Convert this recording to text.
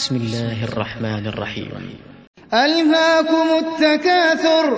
بسم الله الرحمن الرحيم. ألهاكم التكاثر.